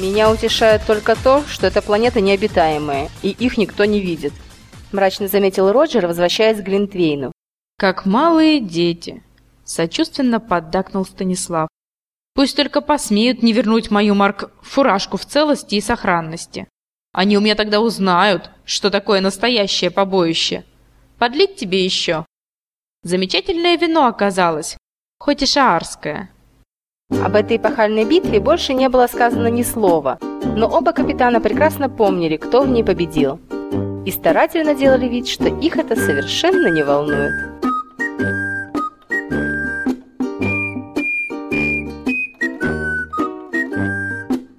Меня утешает только то, что эта планета необитаемая, и их никто не видит. Мрачно заметил Роджер, возвращаясь к Глинтвейну. Как малые дети. Сочувственно поддакнул Станислав. Пусть только посмеют не вернуть мою Марк фуражку в целости и сохранности. Они у меня тогда узнают, что такое настоящее побоище. Подлить тебе еще? Замечательное вино оказалось, хоть и шаарское. Об этой эпохальной битве больше не было сказано ни слова, но оба капитана прекрасно помнили, кто в ней победил. И старательно делали вид, что их это совершенно не волнует.